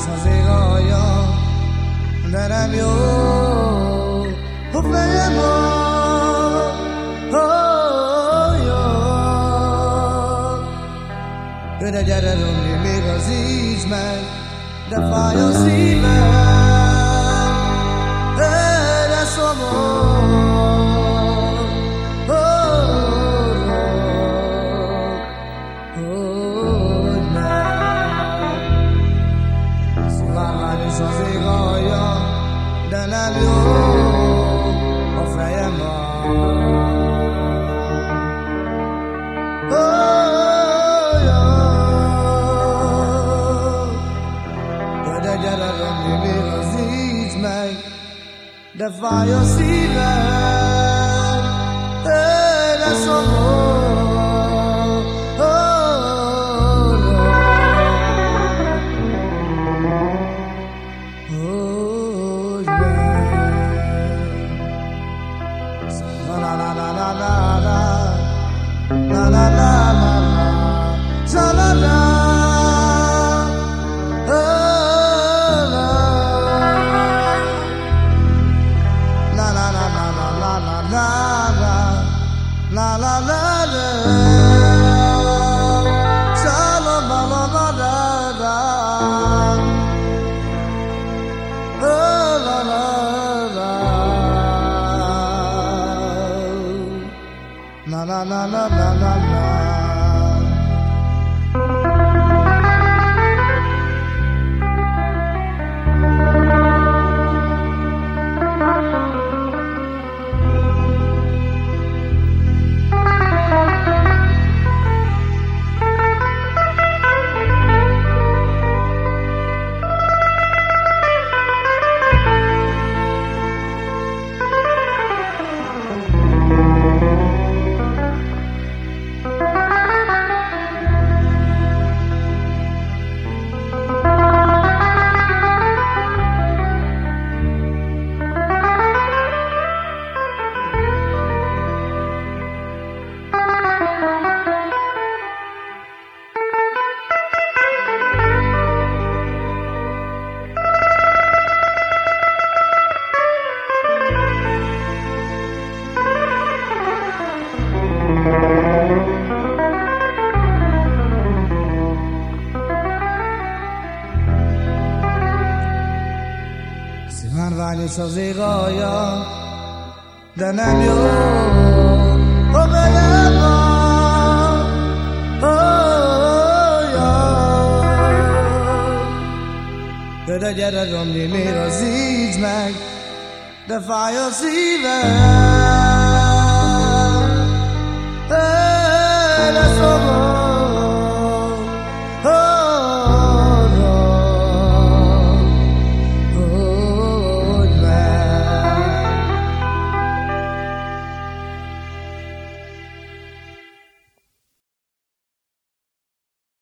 is az ég alja, de nem jó, ha fejem. De gyere, még az íz meg, de fáj a szívem. La la la la la la Sala la ba da la la la La la la la la la Szívánvány és az ég alja, de nem jó, oh, De, de gyere, Romnyi, miért az így meg, de fáj a szívem.